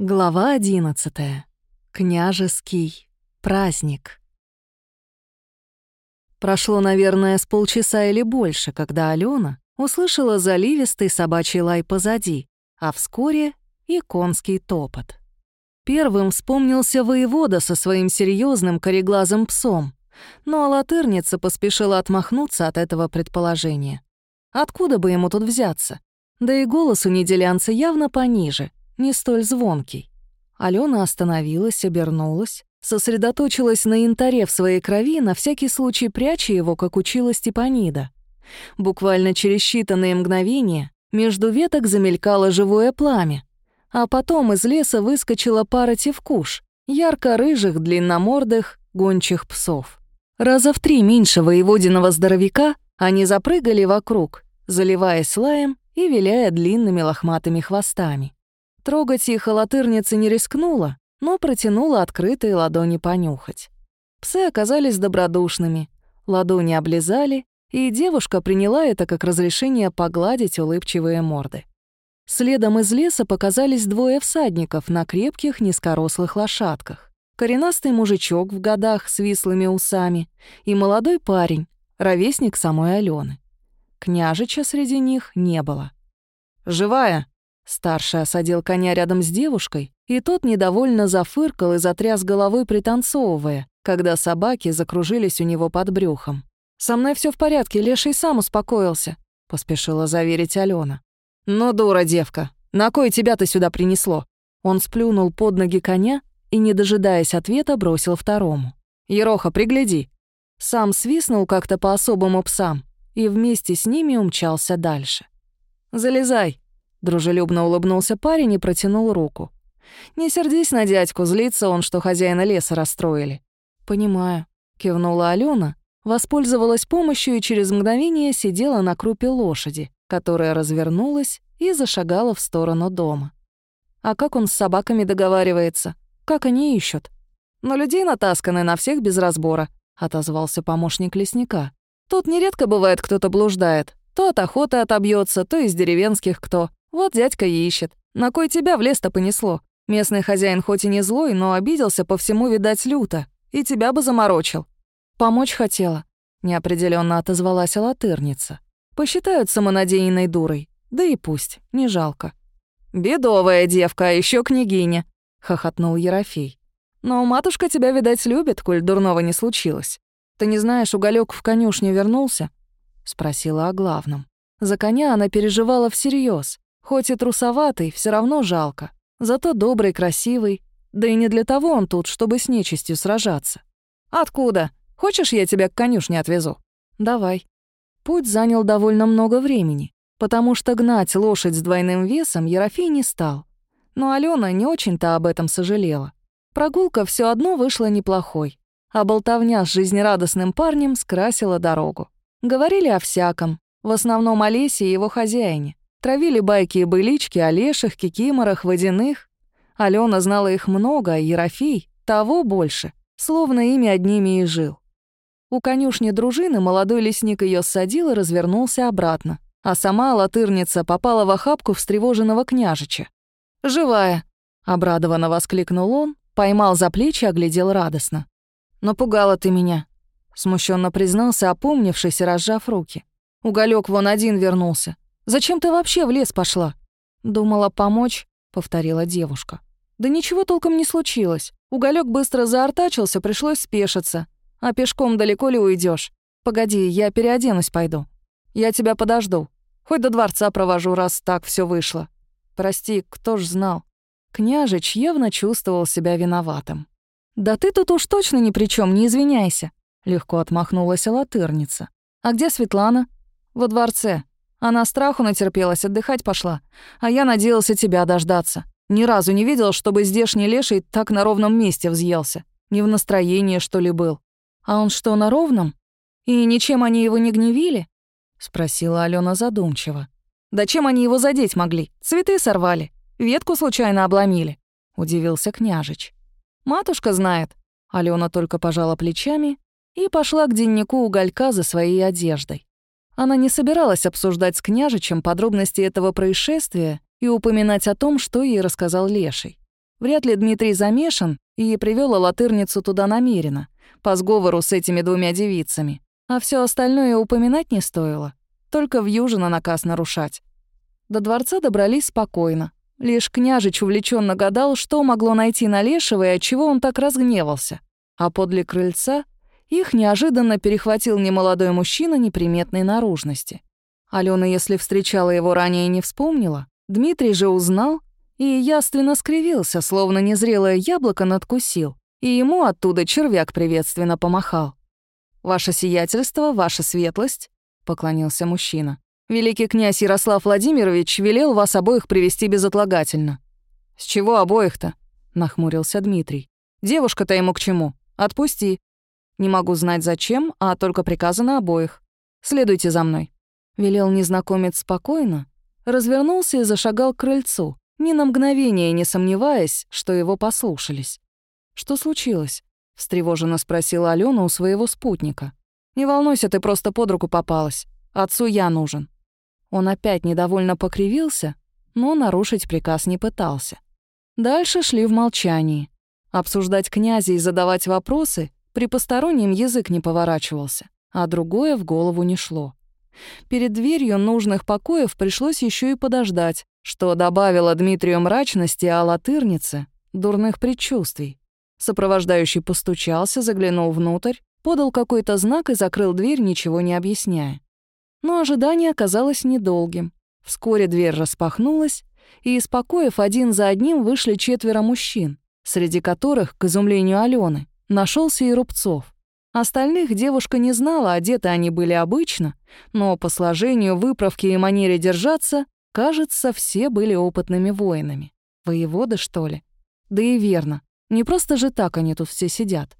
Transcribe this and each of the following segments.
Глава одиннадцатая. Княжеский праздник. Прошло, наверное, с полчаса или больше, когда Алена услышала заливистый собачий лай позади, а вскоре и конский топот. Первым вспомнился воевода со своим серьезным кореглазым псом, но алатырница поспешила отмахнуться от этого предположения. Откуда бы ему тут взяться? Да и голос у неделянца явно пониже — не столь звонкий. Алена остановилась, обернулась, сосредоточилась на янтаре в своей крови, на всякий случай пряча его, как учила Степанида. Буквально через считанные мгновения между веток замелькало живое пламя, а потом из леса выскочила пара тевкуш, ярко-рыжих, длинномордых, гончих псов. Раза в три меньше воеводиного здоровяка они запрыгали вокруг, заливаясь лаем и виляя длинными лохматыми хвостами. Трогать их латырница не рискнула, но протянула открытые ладони понюхать. Псы оказались добродушными, ладони облизали, и девушка приняла это как разрешение погладить улыбчивые морды. Следом из леса показались двое всадников на крепких низкорослых лошадках. Коренастый мужичок в годах с вислыми усами и молодой парень, ровесник самой Алены. Княжича среди них не было. «Живая!» Старший осадил коня рядом с девушкой, и тот недовольно зафыркал и затряс головой, пританцовывая, когда собаки закружились у него под брюхом. «Со мной все в порядке, Леший сам успокоился», — поспешила заверить Алена. «Ну, дура девка, на кой тебя ты сюда принесло?» Он сплюнул под ноги коня и, не дожидаясь ответа, бросил второму. «Ероха, пригляди». Сам свистнул как-то по особому псам и вместе с ними умчался дальше. «Залезай», Дружелюбно улыбнулся парень и протянул руку. «Не сердись на дядьку, злится он, что хозяина леса расстроили». «Понимаю», — кивнула Алена, воспользовалась помощью и через мгновение сидела на крупе лошади, которая развернулась и зашагала в сторону дома. «А как он с собаками договаривается? Как они ищут?» «Но людей натасканы на всех без разбора», — отозвался помощник лесника. «Тут нередко бывает кто-то блуждает. То от охоты отобьется, то из деревенских кто. Вот дядька и ищет. На кой тебя в лес-то понесло? Местный хозяин хоть и не злой, но обиделся по всему, видать, люто. И тебя бы заморочил. Помочь хотела. Неопределенно отозвалась латырница. Посчитают самонадеянной дурой. Да и пусть, не жалко. «Бедовая девка, а еще княгиня», — хохотнул Ерофей. «Но матушка тебя, видать, любит, коль дурного не случилось. Ты не знаешь, уголек в конюшню вернулся?» — спросила о главном. За коня она переживала всерьез. Хоть и трусоватый, все равно жалко. Зато добрый, красивый. Да и не для того он тут, чтобы с нечистью сражаться. «Откуда? Хочешь, я тебя к конюшне отвезу?» «Давай». Путь занял довольно много времени, потому что гнать лошадь с двойным весом Ерофей не стал. Но Алена не очень-то об этом сожалела. Прогулка все одно вышла неплохой, а болтовня с жизнерадостным парнем скрасила дорогу. Говорили о всяком, в основном о лесе и его хозяине. Травили байки и былички о леших, кикиморах, водяных. Алена знала их много, а Ерофей — того больше, словно ими одними и жил. У конюшни дружины молодой лесник ее ссадил и развернулся обратно, а сама латырница попала в охапку встревоженного княжича. «Живая!» — обрадованно воскликнул он, поймал за плечи, оглядел радостно. «Напугала ты меня», — смущенно признался, опомнившись и разжав руки. «Уголек вон один вернулся. Зачем ты вообще в лес пошла?» «Думала помочь», — повторила девушка. «Да ничего толком не случилось. Уголек быстро заортачился, пришлось спешиться. А пешком далеко ли уйдешь? Погоди, я переоденусь пойду. Я тебя подожду. Хоть до дворца провожу, раз так все вышло. Прости, кто ж знал?» Княжич явно чувствовал себя виноватым. «Да ты тут уж точно ни при чем, не извиняйся», — легко отмахнулась латырница. «А где Светлана?» «Во дворце. Она страху натерпелась, отдыхать пошла. А я надеялся тебя дождаться. Ни разу не видел, чтобы здешний леший так на ровном месте взъелся. Не в настроении, что ли, был. А он что, на ровном? И ничем они его не гневили? Спросила Алена задумчиво. Да чем они его задеть могли? Цветы сорвали. Ветку случайно обломили. Удивился княжич. Матушка знает. Алена только пожала плечами и пошла к деннику уголька за своей одеждой. Она не собиралась обсуждать с княжичем подробности этого происшествия и упоминать о том, что ей рассказал Леший. Вряд ли Дмитрий замешан и привёл латырницу туда намеренно, по сговору с этими двумя девицами. А все остальное упоминать не стоило. Только в Южино наказ нарушать. До дворца добрались спокойно. Лишь княжич увлеченно гадал, что могло найти на Лешего и отчего он так разгневался. А подле крыльца их неожиданно перехватил немолодой мужчина неприметной наружности. Алена, если встречала его ранее, не вспомнила. Дмитрий же узнал и яственно скривился, словно незрелое яблоко надкусил, и ему оттуда червяк приветственно помахал. «Ваше сиятельство, ваша светлость», — поклонился мужчина. «Великий князь Ярослав Владимирович велел вас обоих привести безотлагательно». «С чего обоих-то?» — нахмурился Дмитрий. «Девушка-то ему к чему? Отпусти. Не могу знать зачем, а только приказано обоих. Следуйте за мной». Велел незнакомец спокойно, развернулся и зашагал к крыльцу, ни на мгновение не сомневаясь, что его послушались. «Что случилось?» — встревоженно спросила Алена у своего спутника. «Не волнуйся, ты просто под руку попалась. Отцу я нужен». Он опять недовольно покривился, но нарушить приказ не пытался. Дальше шли в молчании. Обсуждать князя и задавать вопросы при постороннем язык не поворачивался, а другое в голову не шло. Перед дверью нужных покоев пришлось еще и подождать, что добавило Дмитрию мрачности, а латырнице — дурных предчувствий. Сопровождающий постучался, заглянул внутрь, подал какой-то знак и закрыл дверь, ничего не объясняя. Но ожидание оказалось недолгим. Вскоре дверь распахнулась, и из покоев один за одним вышли четверо мужчин, среди которых, к изумлению Алены, нашелся и Рубцов. Остальных девушка не знала, одеты они были обычно, но по сложению, выправке и манере держаться, кажется, все были опытными воинами. Воеводы, что ли? Да и верно, не просто же так они тут все сидят.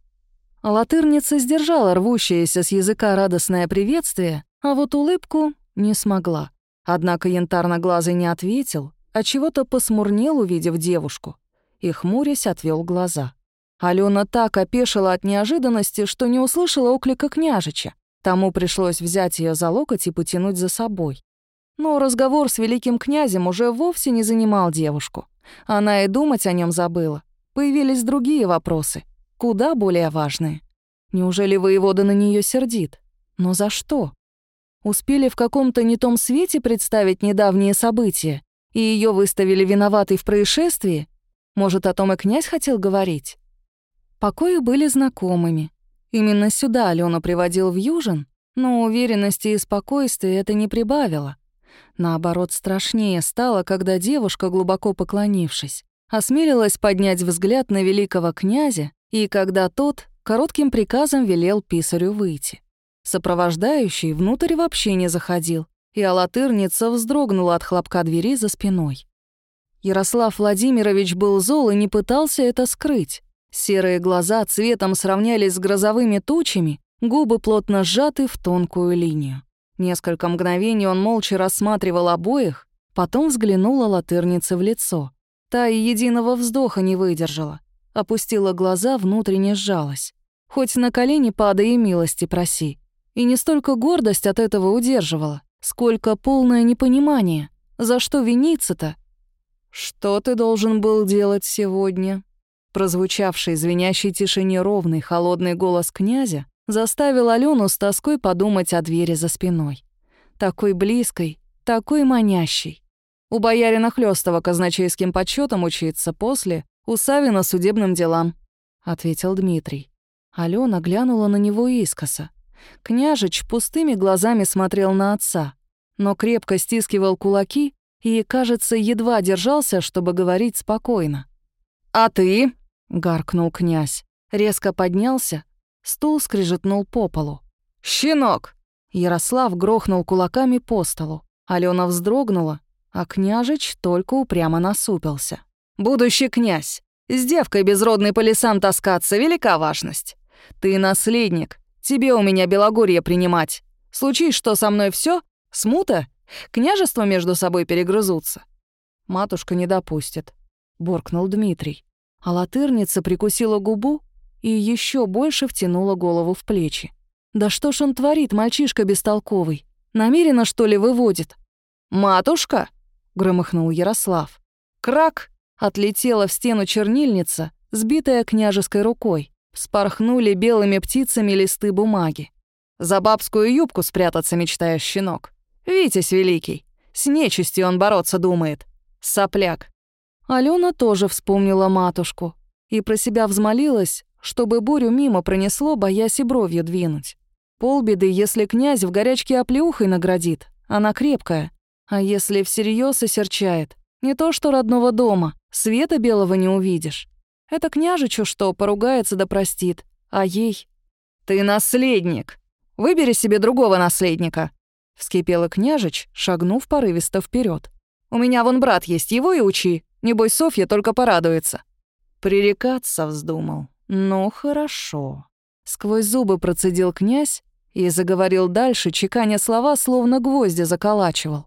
Латырница сдержала рвущееся с языка радостное приветствие, а вот улыбку не смогла. Однако янтарноглазый не ответил, а чего-то посмурнел, увидев девушку, и, хмурясь, отвел глаза. Алена так опешила от неожиданности, что не услышала оклика княжича. Тому пришлось взять ее за локоть и потянуть за собой. Но разговор с великим князем уже вовсе не занимал девушку. Она и думать о нем забыла. Появились другие вопросы, куда более важные. Неужели воевода на нее сердит? Но за что? Успели в каком-то не том свете представить недавние события, и ее выставили виноватой в происшествии? Может, о том и князь хотел говорить? Покои были знакомыми. Именно сюда Алена приводил в Южин, но уверенности и спокойствия это не прибавило. Наоборот, страшнее стало, когда девушка, глубоко поклонившись, осмелилась поднять взгляд на великого князя, и когда тот коротким приказом велел писарю выйти. Сопровождающий внутрь вообще не заходил, и алатырница вздрогнула от хлопка двери за спиной. Ярослав Владимирович был зол и не пытался это скрыть. Серые глаза цветом сравнялись с грозовыми тучами, губы плотно сжаты в тонкую линию. Несколько мгновений он молча рассматривал обоих, потом взглянула латырнице в лицо. Та и единого вздоха не выдержала. Опустила глаза, внутренне сжалась. Хоть на колени падай и милости проси. И не столько гордость от этого удерживала, сколько полное непонимание. За что виниться-то? «Что ты должен был делать сегодня?» Прозвучавший звенящей тишине ровный, холодный голос князя заставил Алену с тоской подумать о двери за спиной. Такой близкой, такой манящей. У боярина Хлёстова казначейским подсчетом учиться после, у Савина судебным делам, — ответил Дмитрий. Алена глянула на него искоса. Княжич пустыми глазами смотрел на отца, но крепко стискивал кулаки и, кажется, едва держался, чтобы говорить спокойно. «А ты?» — гаркнул князь. Резко поднялся, стул скрежетнул по полу. «Щенок!» Ярослав грохнул кулаками по столу. Алена вздрогнула, а княжич только упрямо насупился. «Будущий князь! С девкой безродной по лесам таскаться — велика важность. Ты наследник, тебе у меня Белогорье принимать. Случись, что со мной все, смута, княжество между собой перегрызутся». «Матушка не допустит», — буркнул Дмитрий. А латырница прикусила губу и еще больше втянула голову в плечи. «Да что ж он творит, мальчишка бестолковый? Намеренно, что ли, выводит?» «Матушка!» — громыхнул Ярослав. «Крак!» Отлетела в стену чернильница, сбитая княжеской рукой. Вспорхнули белыми птицами листы бумаги. За бабскую юбку спрятаться мечтаешь, щенок. Витязь великий. С нечистью он бороться думает. Сопляк. Алена тоже вспомнила матушку и про себя взмолилась, чтобы бурю мимо пронесло, боясь и бровью двинуть. Полбеды, если князь в горячке оплеухой наградит, она крепкая. А если всерьез осерчает, не то что родного дома, света белого не увидишь. Это княжичу что, поругается да простит, а ей... «Ты наследник! Выбери себе другого наследника!» Вскипела княжич, шагнув порывисто вперед. «У меня вон брат есть, его и учи. Небось, Софья только порадуется». Пререкаться вздумал. «Ну, хорошо». Сквозь зубы процедил князь и заговорил дальше, чеканя слова, словно гвозди заколачивал.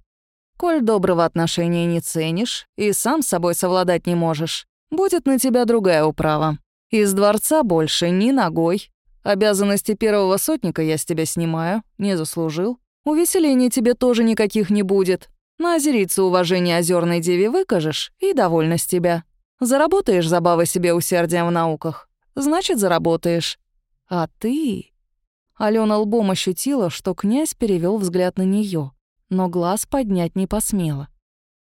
«Коль доброго отношения не ценишь и сам с собой совладать не можешь, будет на тебя другая управа. Из дворца больше ни ногой. Обязанности первого сотника я с тебя снимаю, не заслужил. Увеселений тебе тоже никаких не будет. На озерицу уважение озерной деве выкажешь, и довольна с тебя. Заработаешь забавы себе усердием в науках, значит, заработаешь. А ты...» Алена лбом ощутила, что князь перевел взгляд на нее, но глаз поднять не посмела.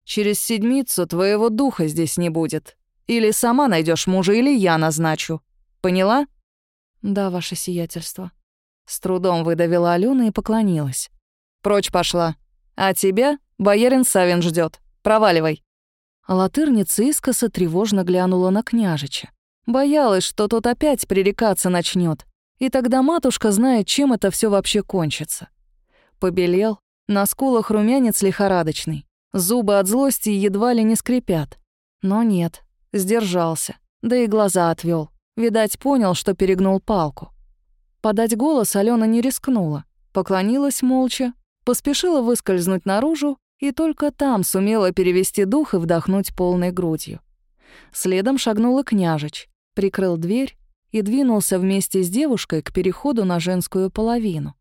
«Через седмицу твоего духа здесь не будет. Или сама найдешь мужа, или я назначу. Поняла?» «Да, ваше сиятельство». С трудом выдавила Алена и поклонилась. «Прочь пошла. А тебя боярин Савин ждет. Проваливай». Латырница искоса тревожно глянула на княжича. Боялась, что тот опять пререкаться начнет, и тогда матушка знает, чем это все вообще кончится. Побелел, на скулах румянец лихорадочный, зубы от злости едва ли не скрипят. Но нет, сдержался, да и глаза отвел. Видать, понял, что перегнул палку. Подать голос Алена не рискнула, поклонилась молча, поспешила выскользнуть наружу и только там сумела перевести дух и вдохнуть полной грудью. Следом шагнула княжич, прикрыл дверь и двинулся вместе с девушкой к переходу на женскую половину.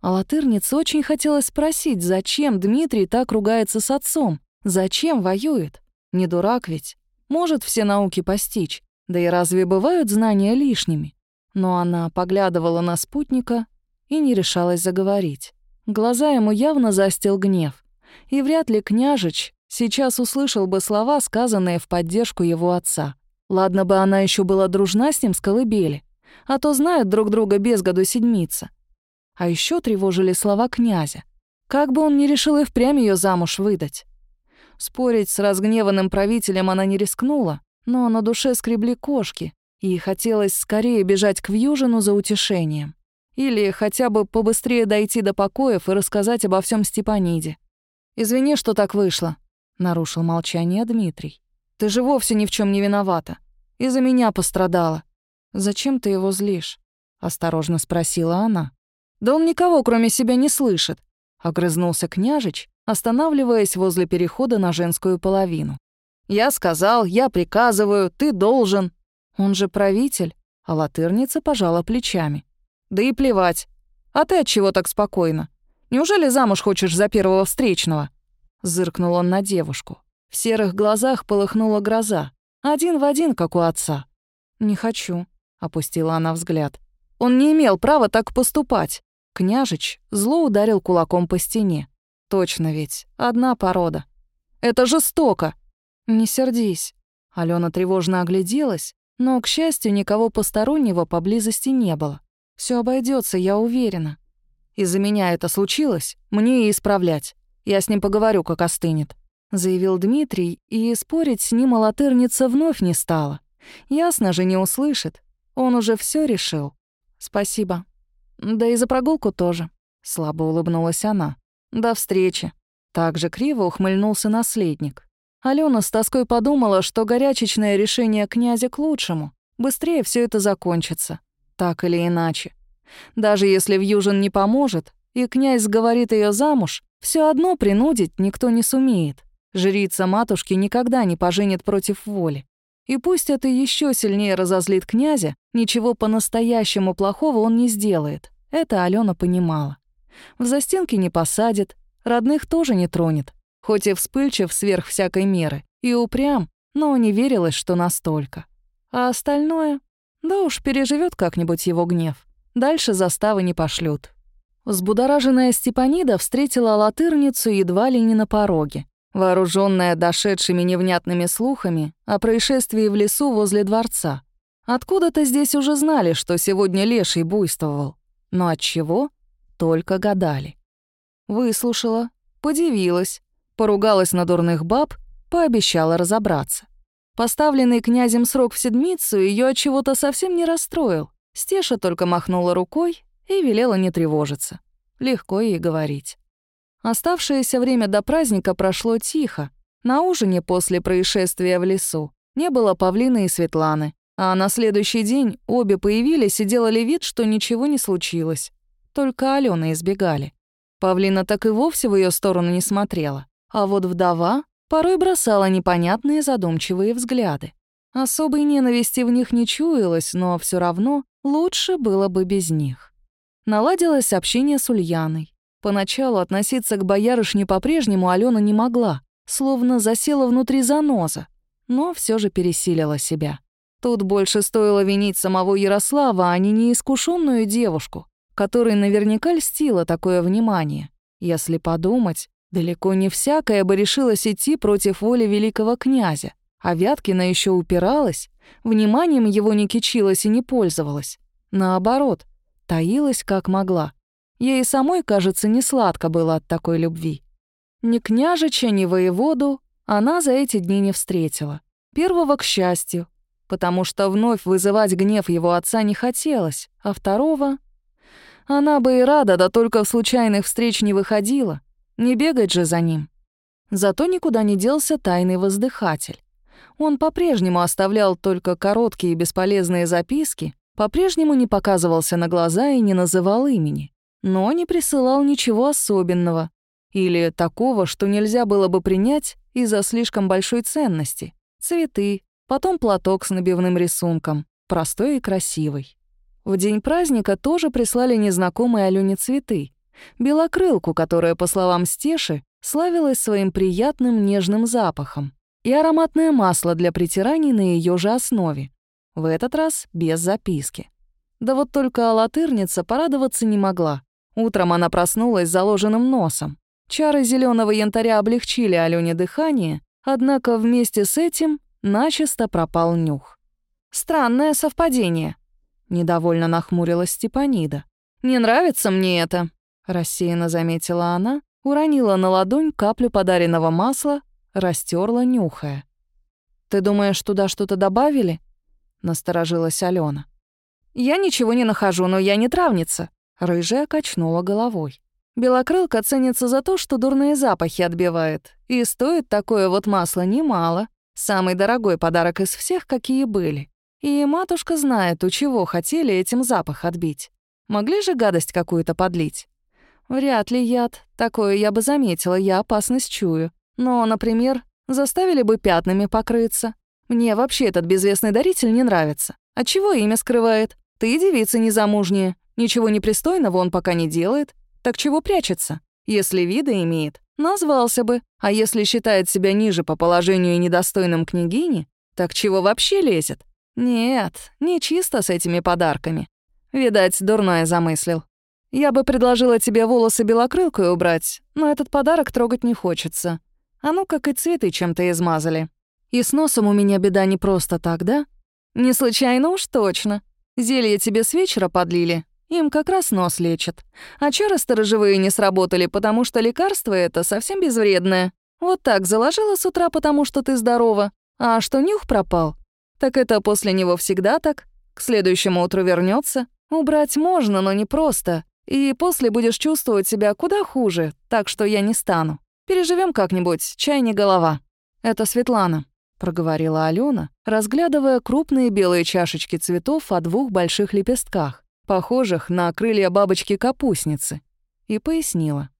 А латырнице очень хотелось спросить, зачем Дмитрий так ругается с отцом, зачем воюет? Не дурак ведь, может все науки постичь, да и разве бывают знания лишними? Но она поглядывала на спутника и не решалась заговорить. Глаза ему явно застил гнев и вряд ли княжич сейчас услышал бы слова, сказанные в поддержку его отца. Ладно бы она еще была дружна с ним с колыбели, а то знают друг друга без году седмица. А еще тревожили слова князя. Как бы он ни решил и впрямь ее замуж выдать. Спорить с разгневанным правителем она не рискнула, но на душе скребли кошки, и хотелось скорее бежать к Вьюжину за утешением. Или хотя бы побыстрее дойти до покоев и рассказать обо всем Степаниде. «Извини, что так вышло», — нарушил молчание Дмитрий. «Ты же вовсе ни в чем не виновата. Из-за меня пострадала». «Зачем ты его злишь?» — осторожно спросила она. «Да он никого, кроме себя, не слышит», — огрызнулся княжич, останавливаясь возле перехода на женскую половину. «Я сказал, я приказываю, ты должен». Он же правитель, а латырница пожала плечами. «Да и плевать. А ты от чего так спокойно? Неужели замуж хочешь за первого встречного?» Зыркнул он на девушку. В серых глазах полыхнула гроза. Один в один, как у отца. «Не хочу», — опустила она взгляд. Он не имел права так поступать. Княжич зло ударил кулаком по стене. Точно ведь, одна порода. Это жестоко. Не сердись. Алена тревожно огляделась, но, к счастью, никого постороннего поблизости не было. Все обойдется, я уверена. Из-за меня это случилось, мне и исправлять. Я с ним поговорю, как остынет», — заявил Дмитрий, и спорить с ним алатырница вновь не стала. Ясно же, не услышит. Он уже все решил. «Спасибо. Да и за прогулку тоже», — слабо улыбнулась она. «До встречи». Так же криво ухмыльнулся наследник. Алена с тоской подумала, что горячечное решение князя к лучшему. Быстрее все это закончится. Так или иначе. Даже если Вьюжин не поможет, и князь говорит ее замуж, все одно принудить никто не сумеет. Жрица матушки никогда не поженит против воли. И пусть это еще сильнее разозлит князя, ничего по-настоящему плохого он не сделает. Это Алена понимала. В застенки не посадит, родных тоже не тронет, хоть и вспыльчив сверх всякой меры, и упрям, но не верилось, что настолько. А остальное? Да уж, переживет как-нибудь его гнев. Дальше заставы не пошлют. Взбудораженная Степанида встретила латырницу едва ли не на пороге. Вооруженная дошедшими невнятными слухами о происшествии в лесу возле дворца. Откуда-то здесь уже знали, что сегодня леший буйствовал. Но от чего? Только гадали. Выслушала, подивилась, поругалась на дурных баб, пообещала разобраться. Поставленный князем срок в седмицу ее от чего-то совсем не расстроил. Стеша только махнула рукой и велела не тревожиться. Легко ей говорить. Оставшееся время до праздника прошло тихо. На ужине после происшествия в лесу не было Павлины и Светланы, а на следующий день обе появились и делали вид, что ничего не случилось. Только Алёны избегали. Павлина так и вовсе в ее сторону не смотрела. А вот вдова порой бросала непонятные задумчивые взгляды. Особой ненависти в них не чуялось, но все равно лучше было бы без них. Наладилось общение с Ульяной. Поначалу относиться к боярышне по-прежнему Алена не могла, словно засела внутри заноза, но все же пересилила себя. Тут больше стоило винить самого Ярослава, а не неискушенную девушку, которой наверняка льстило такое внимание. Если подумать, далеко не всякая бы решилась идти против воли великого князя, а Вяткина еще упиралась, вниманием его не кичилась и не пользовалась. Наоборот, таилась как могла. Ей самой, кажется, не сладко было от такой любви. Ни княжича, ни воеводу она за эти дни не встретила. Первого, к счастью, потому что вновь вызывать гнев его отца не хотелось, а второго... Она бы и рада, да только в случайных встреч не выходила. Не бегать же за ним. Зато никуда не делся тайный воздыхатель. Он по-прежнему оставлял только короткие и бесполезные записки, по-прежнему не показывался на глаза и не называл имени, но не присылал ничего особенного или такого, что нельзя было бы принять из-за слишком большой ценности. Цветы, потом платок с набивным рисунком, простой и красивый. В день праздника тоже прислали незнакомые Алёне цветы. Белокрылку, которая, по словам Стеши, славилась своим приятным нежным запахом, и ароматное масло для притираний на ее же основе. В этот раз без записки. Да вот только алатырница порадоваться не могла. Утром она проснулась с заложенным носом. Чары зеленого янтаря облегчили Алёне дыхание, однако вместе с этим начисто пропал нюх. «Странное совпадение», — недовольно нахмурилась Степанида. «Не нравится мне это», — рассеянно заметила она, уронила на ладонь каплю подаренного масла, растерла, нюхая. «Ты думаешь, туда что-то добавили?» — насторожилась Алена. «Я ничего не нахожу, но я не травница», — рыжая качнула головой. «Белокрылка ценится за то, что дурные запахи отбивает, и стоит такое вот масло немало. Самый дорогой подарок из всех, какие были. И матушка знает, у чего хотели этим запах отбить. Могли же гадость какую-то подлить? Вряд ли яд. Такое я бы заметила, я опасность чую. Но, например, заставили бы пятнами покрыться. Мне вообще этот безвестный даритель не нравится. А чего имя скрывает? Ты девица незамужняя. Ничего непристойного он пока не делает. Так чего прячется? Если вида имеет, Назвался бы, а если считает себя ниже по положению и недостойным княгини, так чего вообще лезет? Нет, не чисто с этими подарками. Видать, дурное замыслил. Я бы предложила тебе волосы белокрылкой убрать, но этот подарок трогать не хочется. А ну, как и цветы чем-то измазали. И с носом у меня беда не просто так, да? Не случайно уж точно. Зелье тебе с вечера подлили, им как раз нос лечат. А чары сторожевые не сработали, потому что лекарство это совсем безвредное. Вот так заложила с утра, потому что ты здорова. А что нюх пропал? Так это после него всегда так. К следующему утру вернется. Убрать можно, но не просто. И после будешь чувствовать себя куда хуже, так что я не стану. Переживем как-нибудь, чай не голова. Это Светлана, проговорила Алена, разглядывая крупные белые чашечки цветов о двух больших лепестках похожих на крылья бабочки-капустницы, и пояснила.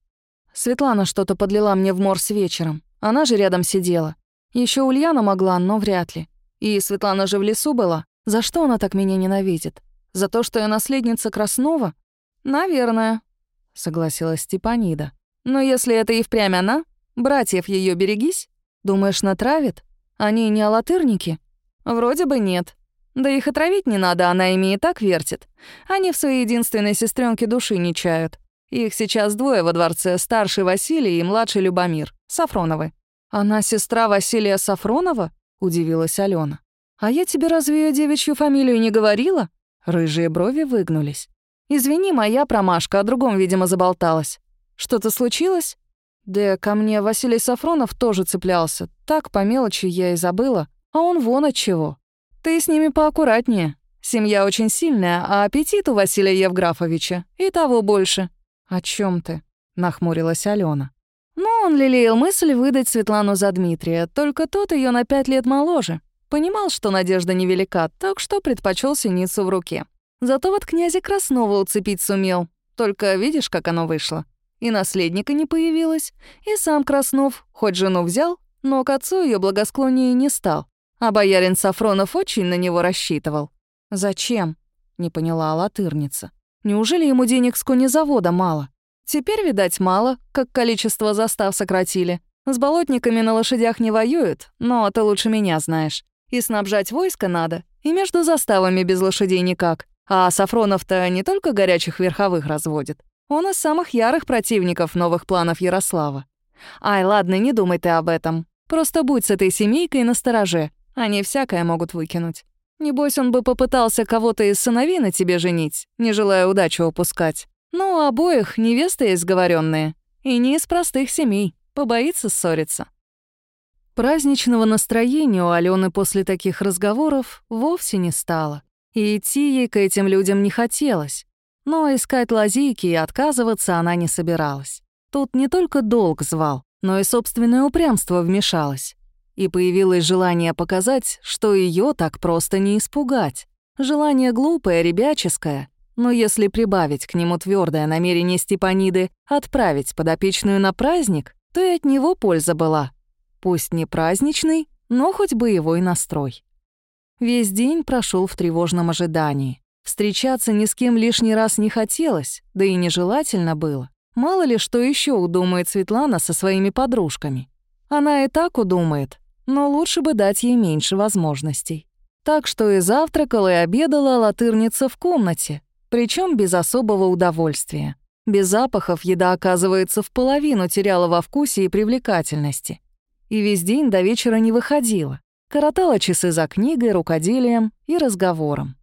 Светлана что-то подлила мне в морс вечером. Она же рядом сидела. Еще Ульяна могла, но вряд ли. И Светлана же в лесу была. За что она так меня ненавидит? За то, что я наследница Краснова? Наверное, согласилась Степанида. Но если это и впрямь она, братьев ее берегись. Думаешь, натравит? Они не алатырники? Вроде бы нет. Да их отравить не надо, она ими и так вертит. Они в своей единственной сестренке души не чают. Их сейчас двое во дворце, старший Василий и младший Любомир, Сафроновы. Она сестра Василия Сафронова? Удивилась Алена. А я тебе разве ее девичью фамилию не говорила? Рыжие брови выгнулись. Извини, моя промашка, о другом, видимо, заболталась. Что-то случилось? Да ко мне Василий Сафронов тоже цеплялся. Так, по мелочи, я и забыла. А он вон от чего. Ты с ними поаккуратнее. Семья очень сильная, а аппетит у Василия Евграфовича и того больше. О чем ты? нахмурилась Алена. Ну, он лелеял мысль выдать Светлану за Дмитрия, только тот ее на пять лет моложе. Понимал, что надежда невелика, так что предпочел синицу в руке. Зато вот князя Краснова уцепить сумел. Только видишь, как оно вышло. И наследника не появилось, и сам Краснов, хоть жену взял, но к отцу ее благосклоннее не стал. А боярин Сафронов очень на него рассчитывал. «Зачем?» — не поняла латырница. «Неужели ему денег с конезавода мало? Теперь, видать, мало, как количество застав сократили. С болотниками на лошадях не воюют, но ты лучше меня знаешь. И снабжать войско надо, и между заставами без лошадей никак. А Сафронов-то не только горячих верховых разводит. Он из самых ярых противников новых планов Ярослава. Ай, ладно, не думай ты об этом. Просто будь с этой семейкой на стороже. Они всякое могут выкинуть. Небось, он бы попытался кого-то из сыновей на тебе женить, не желая удачу упускать. Но у обоих невесты есть сговоренные. И не из простых семей. Побоится ссориться. Праздничного настроения у Алены после таких разговоров вовсе не стало. И идти ей к этим людям не хотелось. Но искать лазейки и отказываться она не собиралась. Тут не только долг звал, но и собственное упрямство вмешалось. И появилось желание показать, что ее так просто не испугать. Желание глупое, ребяческое, но если прибавить к нему твердое намерение Степаниды отправить подопечную на праздник, то и от него польза была. Пусть не праздничный, но хоть боевой настрой. Весь день прошел в тревожном ожидании. Встречаться ни с кем лишний раз не хотелось, да и нежелательно было. Мало ли, что еще удумает Светлана со своими подружками. Она и так удумает, но лучше бы дать ей меньше возможностей. Так что и завтракала, и обедала латырница в комнате, причем без особого удовольствия. Без запахов еда, оказывается, в половину теряла во вкусе и привлекательности и весь день до вечера не выходила. Коротала часы за книгой, рукоделием и разговором.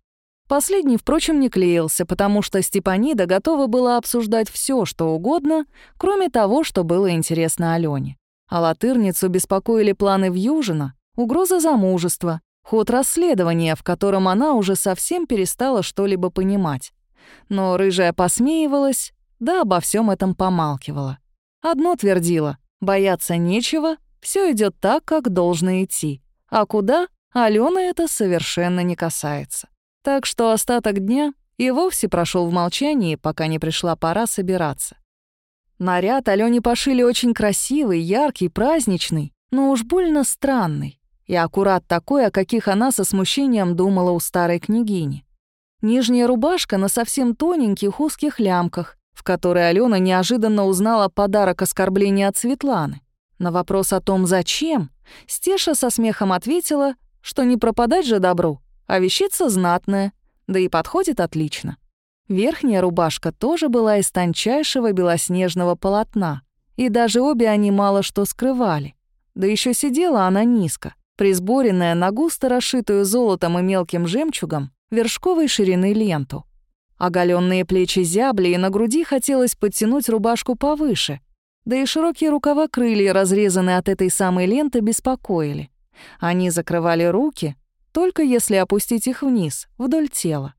Последний, впрочем, не клеился, потому что Степанида готова была обсуждать все, что угодно, кроме того, что было интересно Алёне. А латырницу беспокоили планы в Южино, угроза замужества, ход расследования, в котором она уже совсем перестала что-либо понимать. Но рыжая посмеивалась, да обо всем этом помалкивала. Одно твердила — бояться нечего, все идет так, как должно идти. А куда? Алены это совершенно не касается. Так что остаток дня и вовсе прошел в молчании, пока не пришла пора собираться. Наряд Алене пошили очень красивый, яркий, праздничный, но уж больно странный. И аккурат такой, о каких она со смущением думала у старой княгини. Нижняя рубашка на совсем тоненьких узких лямках, в которой Алена неожиданно узнала подарок оскорбления от Светланы. На вопрос о том, зачем, Стеша со смехом ответила, что не пропадать же добру, а вещица знатная, да и подходит отлично. Верхняя рубашка тоже была из тончайшего белоснежного полотна, и даже обе они мало что скрывали. Да еще сидела она низко, присборенная на густо расшитую золотом и мелким жемчугом вершковой ширины ленту. Оголенные плечи зябли, и на груди хотелось подтянуть рубашку повыше — да и широкие рукава крылья, разрезанные от этой самой ленты, беспокоили. Они закрывали руки, только если опустить их вниз, вдоль тела.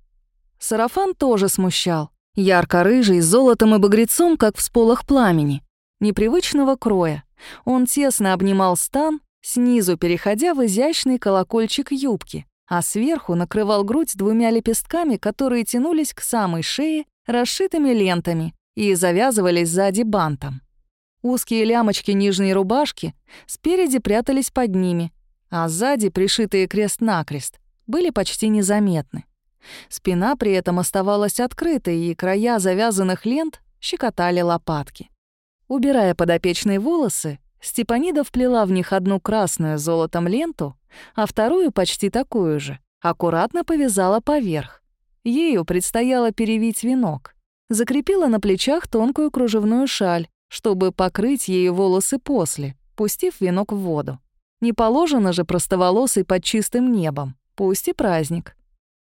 Сарафан тоже смущал. Ярко-рыжий, с золотом и багрецом, как в сполох пламени. Непривычного кроя. Он тесно обнимал стан, снизу переходя в изящный колокольчик юбки, а сверху накрывал грудь двумя лепестками, которые тянулись к самой шее расшитыми лентами и завязывались сзади бантом. Узкие лямочки нижней рубашки спереди прятались под ними, а сзади, пришитые крест-накрест, были почти незаметны. Спина при этом оставалась открытой, и края завязанных лент щекотали лопатки. Убирая подопечные волосы, Степанида вплела в них одну красную золотом ленту, а вторую почти такую же, аккуратно повязала поверх. Ею предстояло перевить венок. Закрепила на плечах тонкую кружевную шаль, чтобы покрыть ею волосы после, пустив венок в воду. Не положено же простоволосый под чистым небом, пусть и праздник.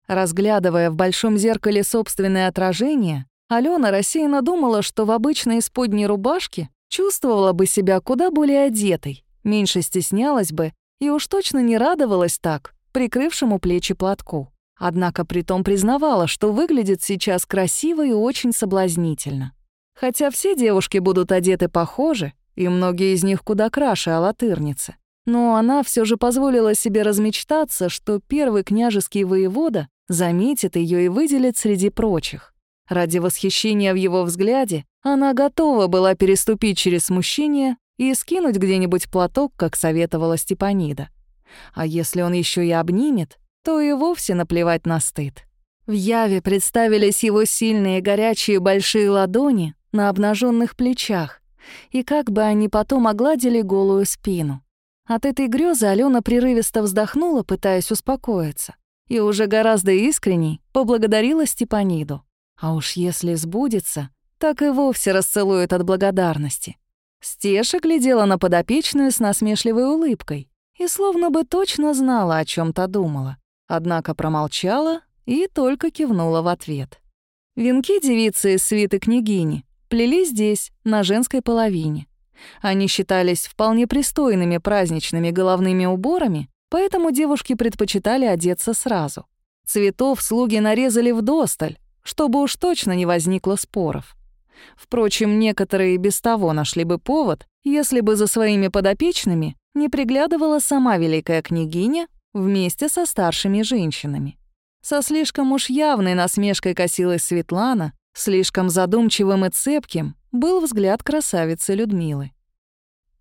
Разглядывая в большом зеркале собственное отражение, Алена рассеянно думала, что в обычной исподней рубашке чувствовала бы себя куда более одетой, меньше стеснялась бы и уж точно не радовалась так, прикрывшему плечи платку. Однако притом признавала, что выглядит сейчас красиво и очень соблазнительно. Хотя все девушки будут одеты похоже, и многие из них куда краше алатырницы. Но она все же позволила себе размечтаться, что первый княжеский воевода заметит ее и выделит среди прочих. Ради восхищения в его взгляде она готова была переступить через смущение и скинуть где-нибудь платок, как советовала Степанида. А если он еще и обнимет, то и вовсе наплевать на стыд. В яве представились его сильные горячие большие ладони на обнаженных плечах, и как бы они потом огладили голую спину. От этой грезы Алена прерывисто вздохнула, пытаясь успокоиться, и уже гораздо искренней поблагодарила Степаниду. А уж если сбудется, так и вовсе расцелует от благодарности. Стеша глядела на подопечную с насмешливой улыбкой и словно бы точно знала, о чем то думала. Однако промолчала и только кивнула в ответ. Венки девицы из свиты княгини плели здесь, на женской половине. Они считались вполне пристойными праздничными головными уборами, поэтому девушки предпочитали одеться сразу. Цветов слуги нарезали вдосталь, чтобы уж точно не возникло споров. Впрочем, некоторые без того нашли бы повод, если бы за своими подопечными не приглядывала сама великая княгиня вместе со старшими женщинами. Со слишком уж явной насмешкой косилась Светлана, слишком задумчивым и цепким был взгляд красавицы Людмилы.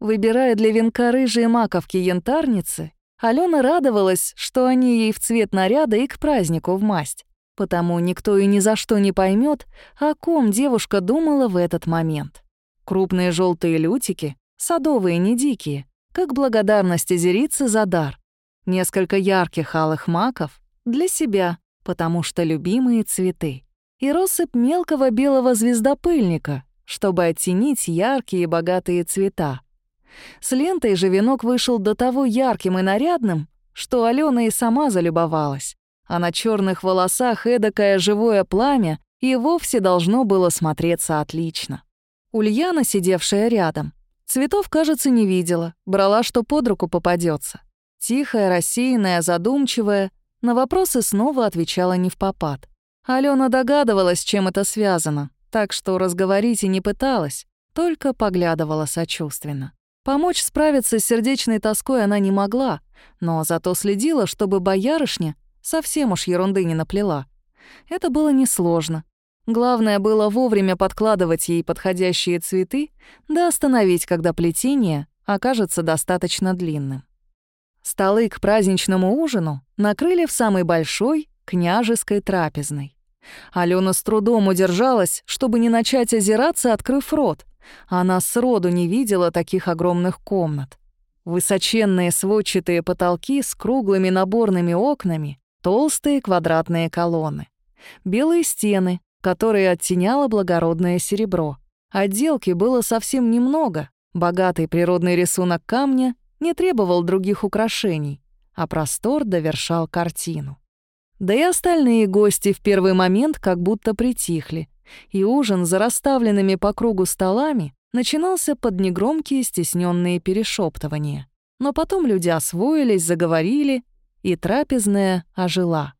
Выбирая для венка рыжие маковки янтарницы, Алена радовалась, что они ей в цвет наряда и к празднику в масть. Потому никто и ни за что не поймет, о ком девушка думала в этот момент. Крупные желтые лютики, садовые, не дикие, как благодарность озериться за дар. Несколько ярких алых маков для себя, потому что любимые цветы. И россыпь мелкого белого звездопыльника, чтобы оттенить яркие и богатые цвета. С лентой же венок вышел до того ярким и нарядным, что Алена и сама залюбовалась а на черных волосах эдакое живое пламя и вовсе должно было смотреться отлично. Ульяна, сидевшая рядом, цветов, кажется, не видела, брала, что под руку попадется. Тихая, рассеянная, задумчивая, на вопросы снова отвечала не в попад. Алена догадывалась, чем это связано, так что разговорить и не пыталась, только поглядывала сочувственно. Помочь справиться с сердечной тоской она не могла, но зато следила, чтобы боярышня Совсем уж ерунды не наплела. Это было несложно. Главное было вовремя подкладывать ей подходящие цветы, да остановить, когда плетение окажется достаточно длинным. Столы к праздничному ужину накрыли в самой большой княжеской трапезной. Алена с трудом удержалась, чтобы не начать озираться, открыв рот. Она сроду не видела таких огромных комнат. Высоченные сводчатые потолки с круглыми наборными окнами толстые квадратные колонны, белые стены, которые оттеняло благородное серебро. Отделки было совсем немного, богатый природный рисунок камня не требовал других украшений, а простор довершал картину. Да и остальные гости в первый момент как будто притихли, и ужин за расставленными по кругу столами начинался под негромкие стесненные перешептывания. Но потом люди освоились, заговорили, и трапезная ожила.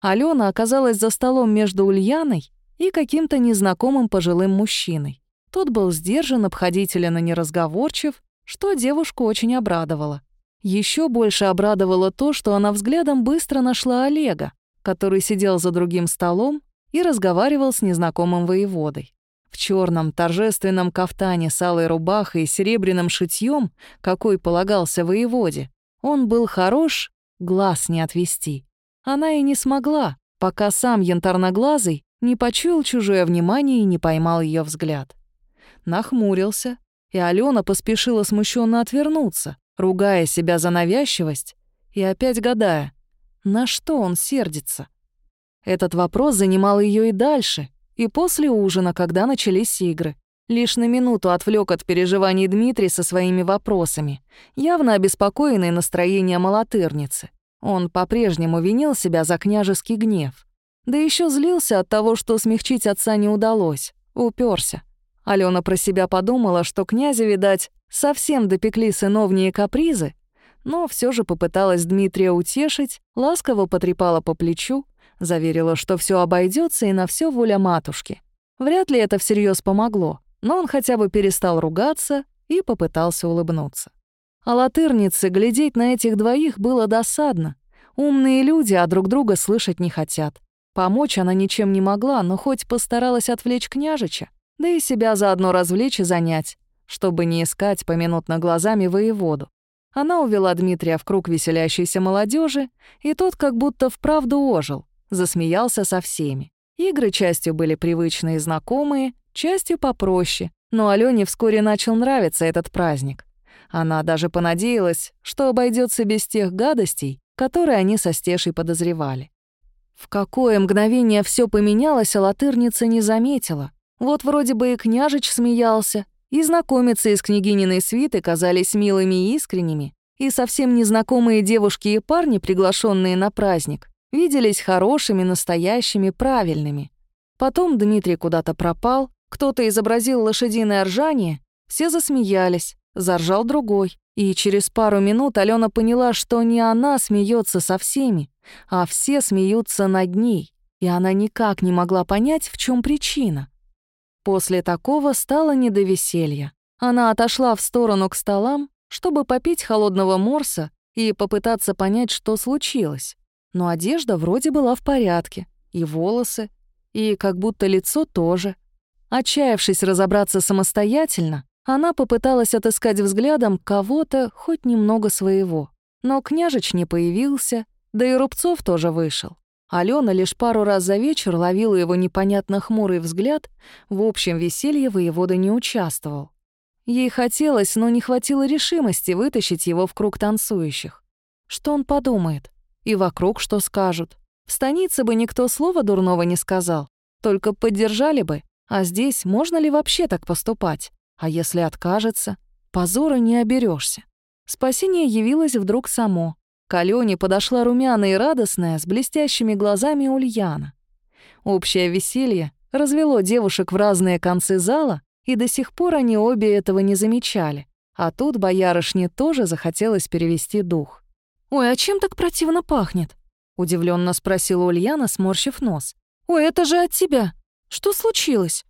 Алена оказалась за столом между Ульяной и каким-то незнакомым пожилым мужчиной. Тот был сдержан, обходителен и неразговорчив, что девушку очень обрадовало. Еще больше обрадовало то, что она взглядом быстро нашла Олега, который сидел за другим столом и разговаривал с незнакомым воеводой. В черном торжественном кафтане с алой рубахой и серебряным шитьем, какой полагался воеводе, он был хорош глаз не отвести. Она и не смогла, пока сам янтарноглазый не почуял чужое внимание и не поймал ее взгляд. Нахмурился и Алена поспешила смущенно отвернуться, ругая себя за навязчивость и опять гадая, на что он сердится. Этот вопрос занимал ее и дальше, и после ужина, когда начались игры. Лишь на минуту отвлек от переживаний Дмитрий со своими вопросами, явно обеспокоенный настроением молотырницы. Он по-прежнему винил себя за княжеский гнев. Да еще злился от того, что смягчить отца не удалось. Уперся. Алена про себя подумала, что князя, видать, совсем допекли сыновние капризы, но все же попыталась Дмитрия утешить, ласково потрепала по плечу, заверила, что все обойдется и на все воля матушки. Вряд ли это всерьез помогло, но он хотя бы перестал ругаться и попытался улыбнуться. А латырнице глядеть на этих двоих было досадно. Умные люди, а друг друга слышать не хотят. Помочь она ничем не могла, но хоть постаралась отвлечь княжича, да и себя заодно развлечь и занять, чтобы не искать поминутно глазами воеводу. Она увела Дмитрия в круг веселящейся молодежи, и тот как будто вправду ожил, засмеялся со всеми. Игры частью были привычные и знакомые, частью попроще, но Алёне вскоре начал нравиться этот праздник. Она даже понадеялась, что обойдется без тех гадостей, которые они со Стешей подозревали. В какое мгновение все поменялось, а латырница не заметила. Вот вроде бы и княжич смеялся, и знакомицы из княгининой свиты казались милыми и искренними, и совсем незнакомые девушки и парни, приглашенные на праздник, виделись хорошими, настоящими, правильными. Потом Дмитрий куда-то пропал, кто-то изобразил лошадиное ржание, все засмеялись, заржал другой. И через пару минут Алена поняла, что не она смеется со всеми, а все смеются над ней, и она никак не могла понять, в чем причина. После такого стало не до веселья. Она отошла в сторону к столам, чтобы попить холодного морса и попытаться понять, что случилось. Но одежда вроде была в порядке, и волосы, и как будто лицо тоже. Отчаявшись разобраться самостоятельно, она попыталась отыскать взглядом кого-то хоть немного своего. Но княжич не появился, да и Рубцов тоже вышел. Алена лишь пару раз за вечер ловила его непонятно хмурый взгляд, в общем веселье воевода не участвовал. Ей хотелось, но не хватило решимости вытащить его в круг танцующих. Что он подумает? И вокруг что скажут? В станице бы никто слова дурного не сказал, только поддержали бы. А здесь можно ли вообще так поступать? А если откажется? Позора не оберешься. Спасение явилось вдруг само. К Алене подошла румяная и радостная, с блестящими глазами Ульяна. Общее веселье развело девушек в разные концы зала, и до сих пор они обе этого не замечали. А тут боярышне тоже захотелось перевести дух. «Ой, а чем так противно пахнет?» — удивленно спросила Ульяна, сморщив нос. «Ой, это же от тебя! Что случилось?»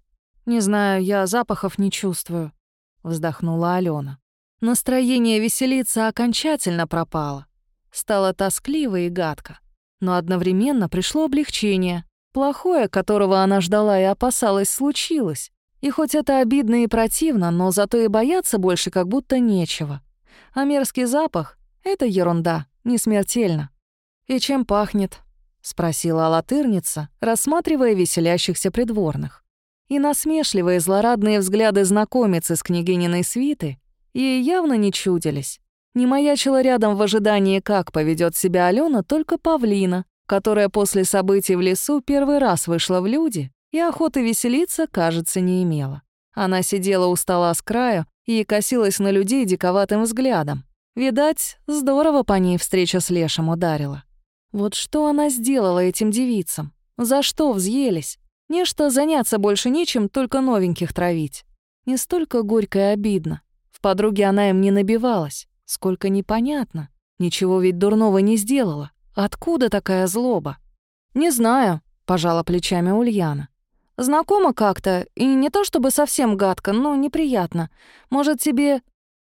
«Не знаю, я запахов не чувствую», — вздохнула Алена. Настроение веселиться окончательно пропало. Стало тоскливо и гадко. Но одновременно пришло облегчение. Плохое, которого она ждала и опасалась, случилось. И хоть это обидно и противно, но зато и бояться больше как будто нечего. А мерзкий запах — это ерунда, не смертельно. «И чем пахнет?» — спросила латырница, рассматривая веселящихся придворных. И насмешливые злорадные взгляды знакомицы с княгининой свиты ей явно не чудились. Не маячила рядом в ожидании, как поведет себя Алена, только павлина, которая после событий в лесу первый раз вышла в люди и охоты веселиться, кажется, не имела. Она сидела у стола с краю и косилась на людей диковатым взглядом. Видать, здорово по ней встреча с Лешем ударила. Вот что она сделала этим девицам? За что взъелись? Нечто заняться больше нечем, только новеньких травить. Не столько горько и обидно. В подруге она им не набивалась. Сколько непонятно. Ничего ведь дурного не сделала. Откуда такая злоба? Не знаю, пожала плечами Ульяна. Знакомо как-то, и не то чтобы совсем гадко, но неприятно. Может, тебе...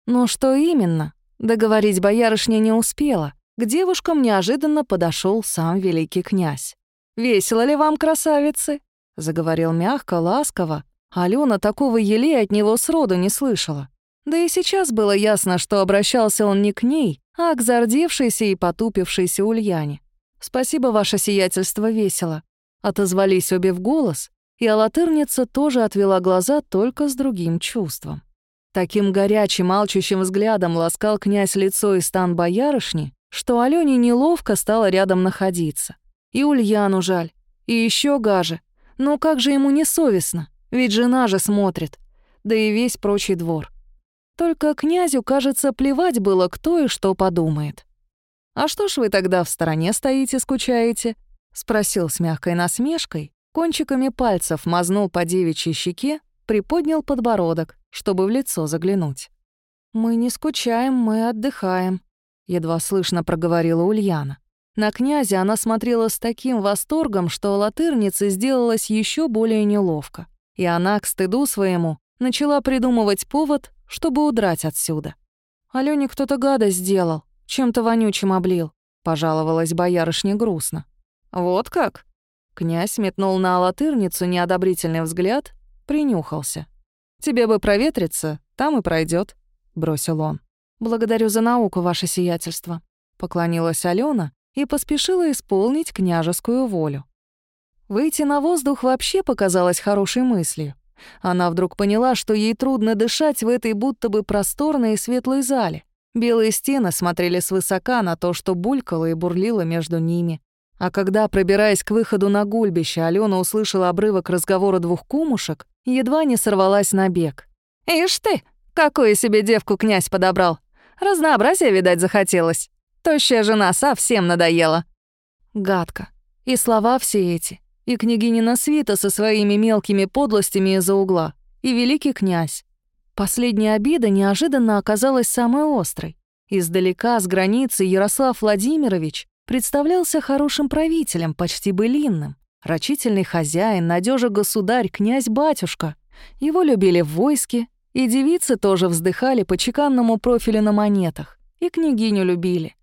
Но что именно? Договорить боярышня не успела. К девушкам неожиданно подошел сам великий князь. «Весело ли вам, красавицы?» — заговорил мягко, ласково. Алена такого еле от него сроду не слышала. Да и сейчас было ясно, что обращался он не к ней, а к зардевшейся и потупившейся Ульяне. «Спасибо, ваше сиятельство, весело». Отозвались обе в голос, и алатырница тоже отвела глаза только с другим чувством. Таким горячим, алчущим взглядом ласкал князь лицо и стан боярышни, что Алёне неловко стало рядом находиться. И Ульяну жаль, и еще гаже. Но как же ему не совестно, ведь жена же смотрит, да и весь прочий двор. Только князю, кажется, плевать было, кто и что подумает. «А что ж вы тогда в стороне стоите, скучаете?» — спросил с мягкой насмешкой, кончиками пальцев мазнул по девичьей щеке, приподнял подбородок, чтобы в лицо заглянуть. «Мы не скучаем, мы отдыхаем», — едва слышно проговорила Ульяна. На князя она смотрела с таким восторгом, что латырнице сделалось еще более неловко. И она, к стыду своему, начала придумывать повод, чтобы удрать отсюда. «Алёне кто-то гадость сделал, чем-то вонючим облил», — пожаловалась боярышня грустно. «Вот как?» Князь метнул на латырницу неодобрительный взгляд, принюхался. «Тебе бы проветриться, там и пройдет, бросил он. «Благодарю за науку, ваше сиятельство», — поклонилась Алена и поспешила исполнить княжескую волю. Выйти на воздух вообще показалось хорошей мыслью. Она вдруг поняла, что ей трудно дышать в этой будто бы просторной и светлой зале. Белые стены смотрели свысока на то, что булькало и бурлило между ними. А когда, пробираясь к выходу на гульбище, Алена услышала обрывок разговора двух кумушек, едва не сорвалась на бег. «Ишь ты, какую себе девку князь подобрал! Разнообразие, видать, захотелось. Тощая жена совсем надоела». Гадко. И слова все эти. И княгинина свита со своими мелкими подлостями из-за угла. И великий князь. Последняя обида неожиданно оказалась самой острой. Издалека, с границы, Ярослав Владимирович представлялся хорошим правителем, почти былинным. Рачительный хозяин, надежа государь, князь-батюшка. Его любили в войске, и девицы тоже вздыхали по чеканному профилю на монетах, и княгиню любили.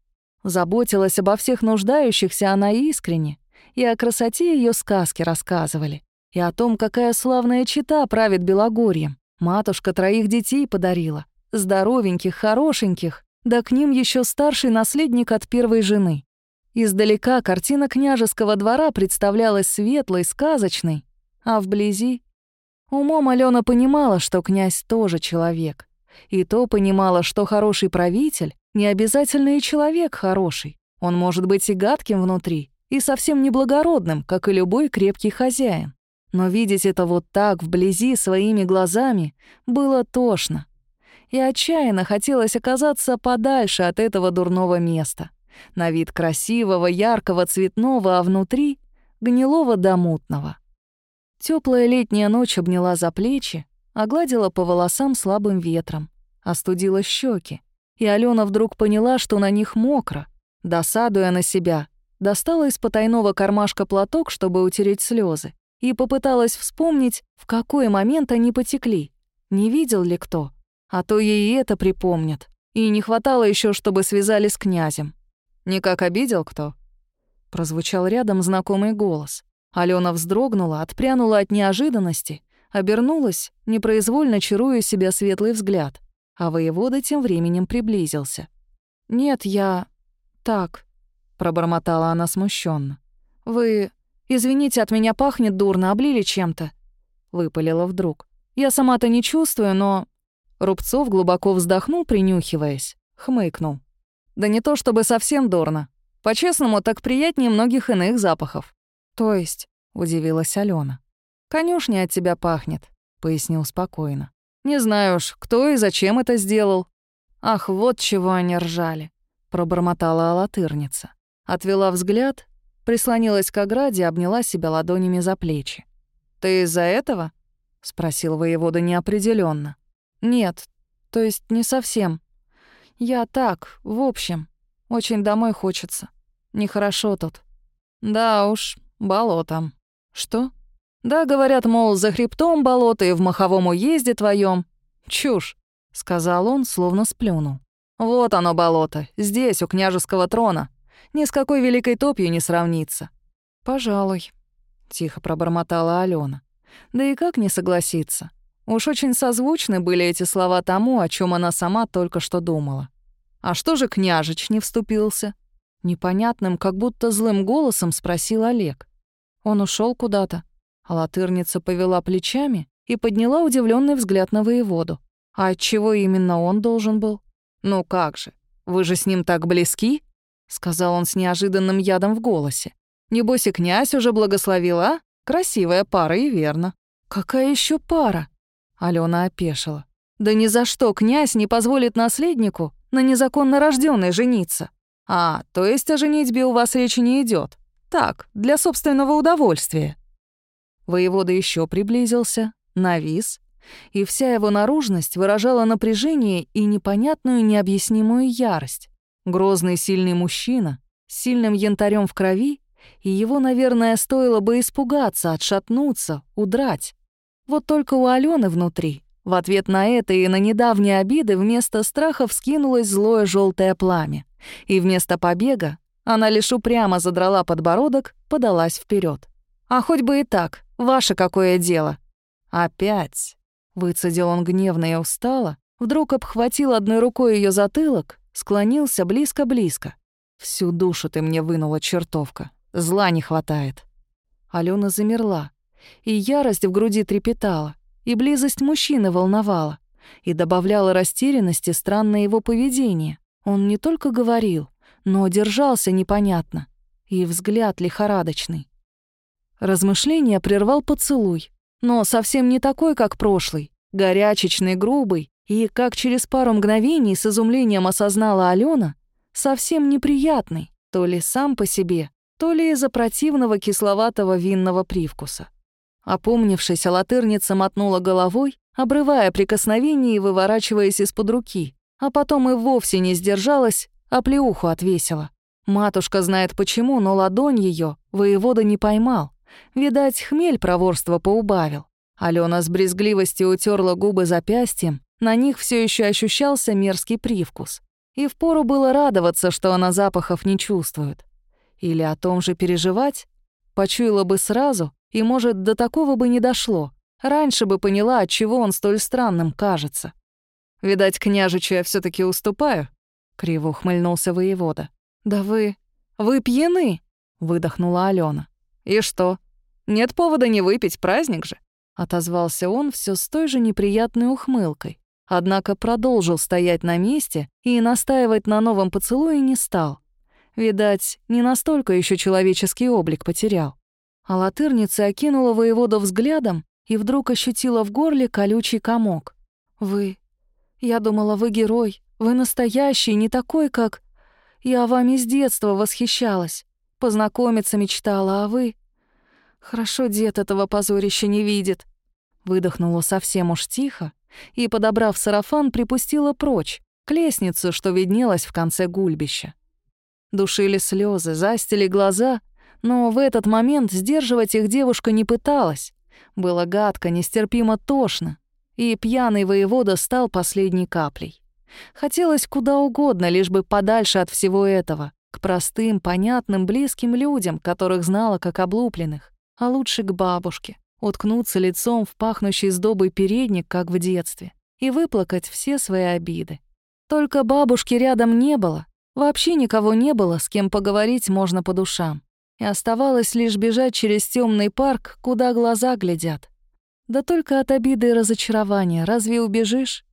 Заботилась обо всех нуждающихся она искренне, и о красоте ее сказки рассказывали, и о том, какая славная чита правит Белогорьем. Матушка троих детей подарила, здоровеньких, хорошеньких, да к ним еще старший наследник от первой жены. Издалека картина княжеского двора представлялась светлой, сказочной, а вблизи... Умом Алена понимала, что князь тоже человек. И то понимала, что хороший правитель не обязательно и человек хороший. Он может быть и гадким внутри, и совсем неблагородным, как и любой крепкий хозяин. Но видеть это вот так, вблизи, своими глазами, было тошно. И отчаянно хотелось оказаться подальше от этого дурного места. На вид красивого, яркого, цветного, а внутри — гнилого да мутного. Теплая летняя ночь обняла за плечи, огладила по волосам слабым ветром, остудила щеки, и Алена вдруг поняла, что на них мокро. Досадуя на себя, достала из потайного кармашка платок, чтобы утереть слезы, и попыталась вспомнить, в какой момент они потекли. Не видел ли кто? А то ей и это припомнят. И не хватало еще, чтобы связали с князем. «Никак обидел кто?» Прозвучал рядом знакомый голос. Алена вздрогнула, отпрянула от неожиданности, обернулась, непроизвольно чаруя себя светлый взгляд, а воевода тем временем приблизился. «Нет, я... так», — пробормотала она смущенно. «Вы... извините, от меня пахнет дурно, облили чем-то», — выпалила вдруг. «Я сама-то не чувствую, но...» Рубцов глубоко вздохнул, принюхиваясь, хмыкнул. Да не то чтобы совсем дурно. По-честному, так приятнее многих иных запахов. То есть, удивилась Алена. Конюшня от тебя пахнет, пояснил спокойно. Не знаю уж, кто и зачем это сделал. Ах, вот чего они ржали, пробормотала алатырница. Отвела взгляд, прислонилась к ограде, обняла себя ладонями за плечи. Ты из-за этого? спросил воевода неопределенно. Нет, то есть не совсем. Я так, в общем. Очень домой хочется. Нехорошо тут. Да уж, болото. Что? Да, говорят, мол, за хребтом болото и в маховом уезде твоем. Чушь, сказал он, словно сплюнул. Вот оно болото, здесь, у княжеского трона. Ни с какой великой топью не сравнится. Пожалуй, тихо пробормотала Алена. Да и как не согласиться? Уж очень созвучны были эти слова тому, о чем она сама только что думала. А что же княжич не вступился? Непонятным, как будто злым голосом спросил Олег. Он ушел куда-то. А латырница повела плечами и подняла удивленный взгляд на воеводу. А чего именно он должен был? Ну как же, вы же с ним так близки, сказал он с неожиданным ядом в голосе. Небось и князь уже благословил, а? Красивая пара и верно. Какая еще пара? Алена опешила. Да ни за что князь не позволит наследнику на незаконно рожденной жениться. А, то есть о женитьбе у вас речи не идет. Так, для собственного удовольствия. Воевода еще приблизился, навис, и вся его наружность выражала напряжение и непонятную необъяснимую ярость. Грозный сильный мужчина, с сильным янтарем в крови, и его, наверное, стоило бы испугаться, отшатнуться, удрать. Вот только у Алены внутри, в ответ на это и на недавние обиды, вместо страха вскинулось злое желтое пламя, и вместо побега она лишь упрямо задрала подбородок, подалась вперед. «А хоть бы и так, ваше какое дело?» «Опять!» — выцедил он гневно и устало, вдруг обхватил одной рукой ее затылок, склонился близко-близко. «Всю душу ты мне вынула, чертовка, зла не хватает». Алена замерла, и ярость в груди трепетала, и близость мужчины волновала, и добавляла растерянности странное его поведение. Он не только говорил, но держался непонятно, и взгляд лихорадочный. Размышление прервал поцелуй, но совсем не такой, как прошлый, горячечный, грубый, и, как через пару мгновений с изумлением осознала Алена, совсем неприятный, то ли сам по себе, то ли из-за противного кисловатого винного привкуса. Опомнившись, латырница мотнула головой, обрывая прикосновение и выворачиваясь из-под руки, а потом и вовсе не сдержалась, а плеуху отвесила. Матушка знает почему, но ладонь ее воевода не поймал. Видать, хмель проворства поубавил. Алена с брезгливостью утерла губы запястьем, на них все еще ощущался мерзкий привкус. И впору было радоваться, что она запахов не чувствует. Или о том же переживать? Почуяла бы сразу, и, может, до такого бы не дошло. Раньше бы поняла, от чего он столь странным кажется. «Видать, княжичу я все таки уступаю?» — криво ухмыльнулся воевода. «Да вы... вы пьяны!» — выдохнула Алена. «И что? Нет повода не выпить, праздник же!» — отозвался он все с той же неприятной ухмылкой. Однако продолжил стоять на месте и настаивать на новом поцелуе не стал. Видать, не настолько еще человеческий облик потерял. А латырница окинула воевода взглядом и вдруг ощутила в горле колючий комок. «Вы... Я думала, вы герой, вы настоящий, не такой, как... Я вами с детства восхищалась, познакомиться мечтала, а вы... Хорошо дед этого позорища не видит». Выдохнула совсем уж тихо и, подобрав сарафан, припустила прочь, к лестнице, что виднелась в конце гульбища. Душили слезы, застили глаза — но в этот момент сдерживать их девушка не пыталась. Было гадко, нестерпимо тошно. И пьяный воевода стал последней каплей. Хотелось куда угодно, лишь бы подальше от всего этого, к простым, понятным, близким людям, которых знала как облупленных, а лучше к бабушке, уткнуться лицом в пахнущий сдобой передник, как в детстве, и выплакать все свои обиды. Только бабушки рядом не было, вообще никого не было, с кем поговорить можно по душам и оставалось лишь бежать через темный парк, куда глаза глядят. Да только от обиды и разочарования разве убежишь?